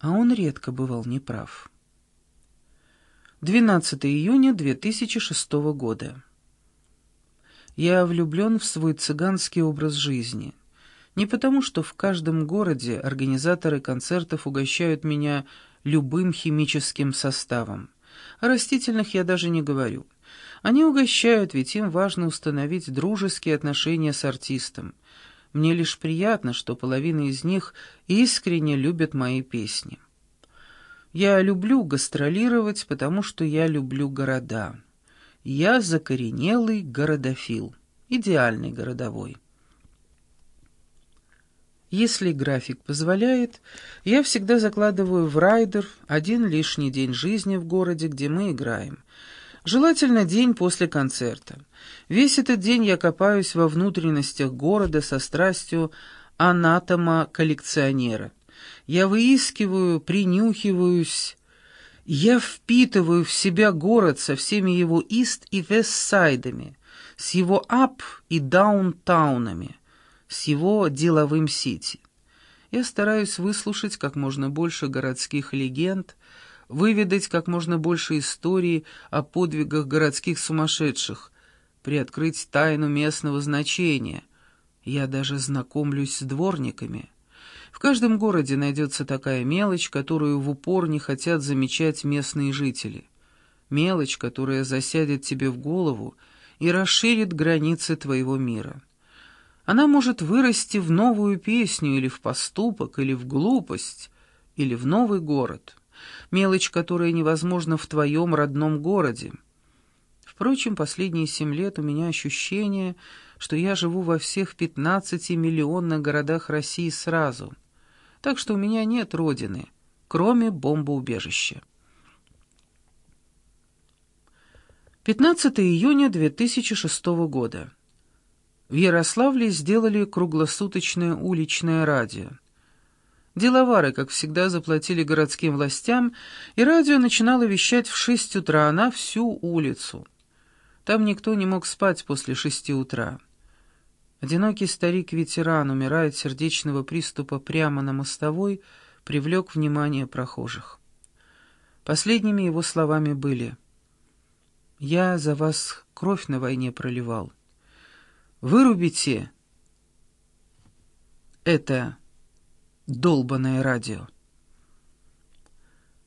а он редко бывал неправ. 12 июня 2006 года. Я влюблен в свой цыганский образ жизни. Не потому, что в каждом городе организаторы концертов угощают меня любым химическим составом. О растительных я даже не говорю. Они угощают, ведь им важно установить дружеские отношения с артистом. Мне лишь приятно, что половина из них искренне любят мои песни. Я люблю гастролировать, потому что я люблю города. Я закоренелый городофил, идеальный городовой. Если график позволяет, я всегда закладываю в райдер один лишний день жизни в городе, где мы играем. Желательно день после концерта. Весь этот день я копаюсь во внутренностях города со страстью анатома-коллекционера. Я выискиваю, принюхиваюсь, я впитываю в себя город со всеми его ист и вестсайдами, с его ап и даунтаунами с его деловым сити. Я стараюсь выслушать как можно больше городских легенд, выведать как можно больше истории о подвигах городских сумасшедших, приоткрыть тайну местного значения. Я даже знакомлюсь с дворниками. В каждом городе найдется такая мелочь, которую в упор не хотят замечать местные жители. Мелочь, которая засядет тебе в голову и расширит границы твоего мира. Она может вырасти в новую песню или в поступок, или в глупость, или в новый город. Мелочь, которая невозможна в твоем родном городе. Впрочем, последние семь лет у меня ощущение, что я живу во всех пятнадцати миллионных городах России сразу. Так что у меня нет родины, кроме бомбоубежища. 15 июня 2006 года. В Ярославле сделали круглосуточное уличное радио. Деловары, как всегда, заплатили городским властям, и радио начинало вещать в шесть утра на всю улицу. Там никто не мог спать после шести утра. Одинокий старик-ветеран умирает сердечного приступа прямо на мостовой, привлек внимание прохожих. Последними его словами были «Я за вас кровь на войне проливал». Вырубите это долбанное радио.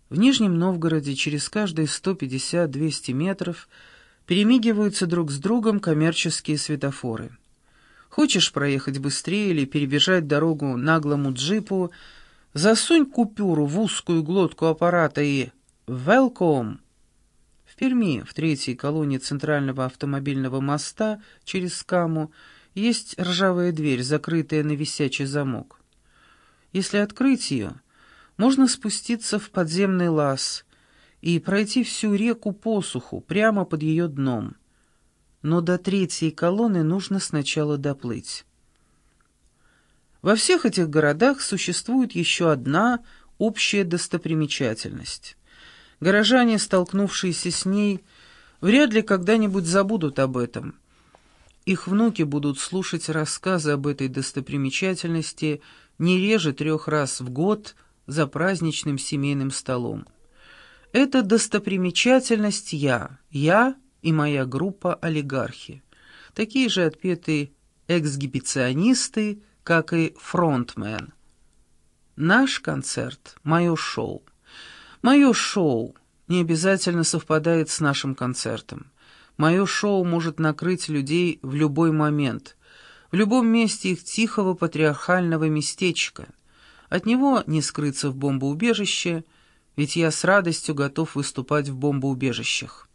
В Нижнем Новгороде через каждые 150-200 метров перемигиваются друг с другом коммерческие светофоры. Хочешь проехать быстрее или перебежать дорогу наглому джипу, засунь купюру в узкую глотку аппарата и «Welcome!» Перми, в третьей колонии центрального автомобильного моста через Каму, есть ржавая дверь, закрытая на висячий замок. Если открыть ее, можно спуститься в подземный лаз и пройти всю реку посуху прямо под ее дном. Но до третьей колонны нужно сначала доплыть. Во всех этих городах существует еще одна общая достопримечательность. Горожане, столкнувшиеся с ней, вряд ли когда-нибудь забудут об этом. Их внуки будут слушать рассказы об этой достопримечательности не реже трех раз в год за праздничным семейным столом. Это достопримечательность я, я и моя группа олигархи. Такие же отпетые эксгибиционисты, как и фронтмен. Наш концерт — мое шоу. Мое шоу не обязательно совпадает с нашим концертом. Мое шоу может накрыть людей в любой момент, в любом месте их тихого патриархального местечка. От него не скрыться в бомбоубежище, ведь я с радостью готов выступать в бомбоубежищах.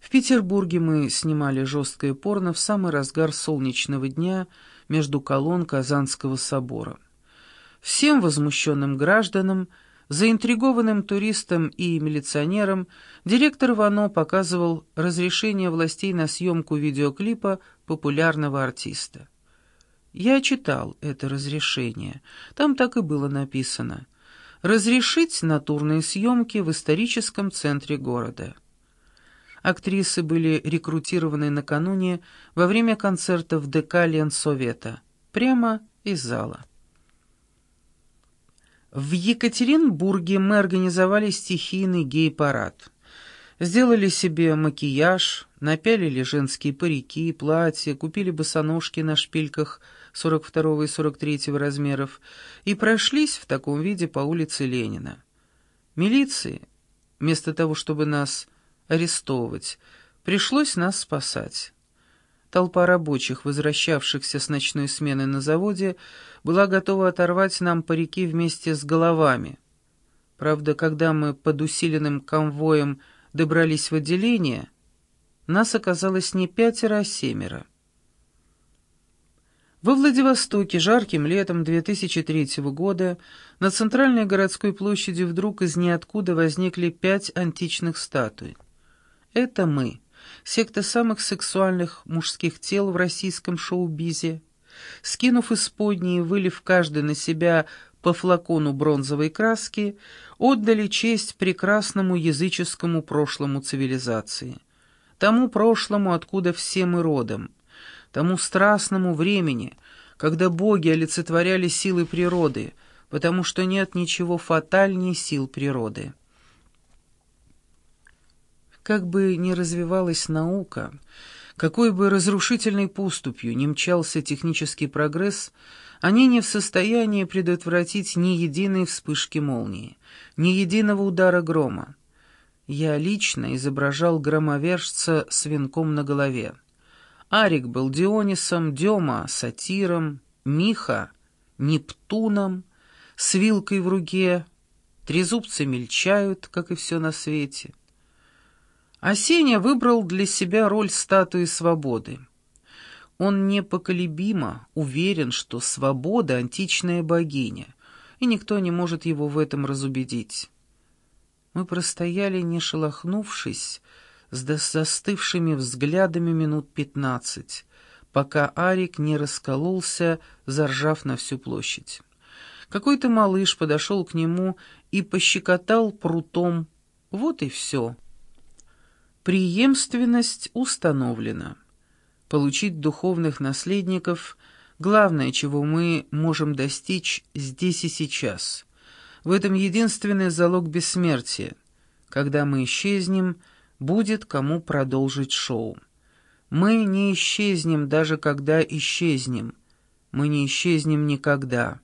В Петербурге мы снимали жесткое порно в самый разгар солнечного дня между колонн Казанского собора. Всем возмущенным гражданам, заинтригованным туристам и милиционерам директор Вано показывал разрешение властей на съемку видеоклипа популярного артиста. Я читал это разрешение. Там так и было написано. «Разрешить натурные съемки в историческом центре города». Актрисы были рекрутированы накануне во время концерта в ДК Ленсовета, прямо из зала. В Екатеринбурге мы организовали стихийный гей-парад. Сделали себе макияж, напялили женские парики, платья, купили босоножки на шпильках 42 и 43 размеров и прошлись в таком виде по улице Ленина. Милиции, вместо того, чтобы нас арестовывать, пришлось нас спасать. Толпа рабочих, возвращавшихся с ночной смены на заводе, была готова оторвать нам парики вместе с головами. Правда, когда мы под усиленным конвоем добрались в отделение, нас оказалось не пятеро, а семеро. Во Владивостоке жарким летом 2003 года на центральной городской площади вдруг из ниоткуда возникли пять античных статуй. Это мы секта самых сексуальных мужских тел в российском шоу-бизе, скинув исподние и вылив каждый на себя по флакону бронзовой краски, отдали честь прекрасному языческому прошлому цивилизации, тому прошлому, откуда все мы родом, тому страстному времени, когда боги олицетворяли силы природы, потому что нет ничего фатальнее сил природы. Как бы ни развивалась наука, какой бы разрушительной поступью ни мчался технический прогресс, они не в состоянии предотвратить ни единой вспышки молнии, ни единого удара грома. Я лично изображал громовержца с венком на голове. Арик был Дионисом, Дема — сатиром, Миха — Нептуном, с вилкой в руке, трезубцы мельчают, как и все на свете — а выбрал для себя роль статуи свободы. Он непоколебимо уверен, что свобода — античная богиня, и никто не может его в этом разубедить. Мы простояли, не шелохнувшись, с застывшими взглядами минут пятнадцать, пока Арик не раскололся, заржав на всю площадь. Какой-то малыш подошел к нему и пощекотал прутом. Вот и все. Преемственность установлена. Получить духовных наследников – главное, чего мы можем достичь здесь и сейчас. В этом единственный залог бессмертия. Когда мы исчезнем, будет кому продолжить шоу. Мы не исчезнем, даже когда исчезнем. Мы не исчезнем никогда.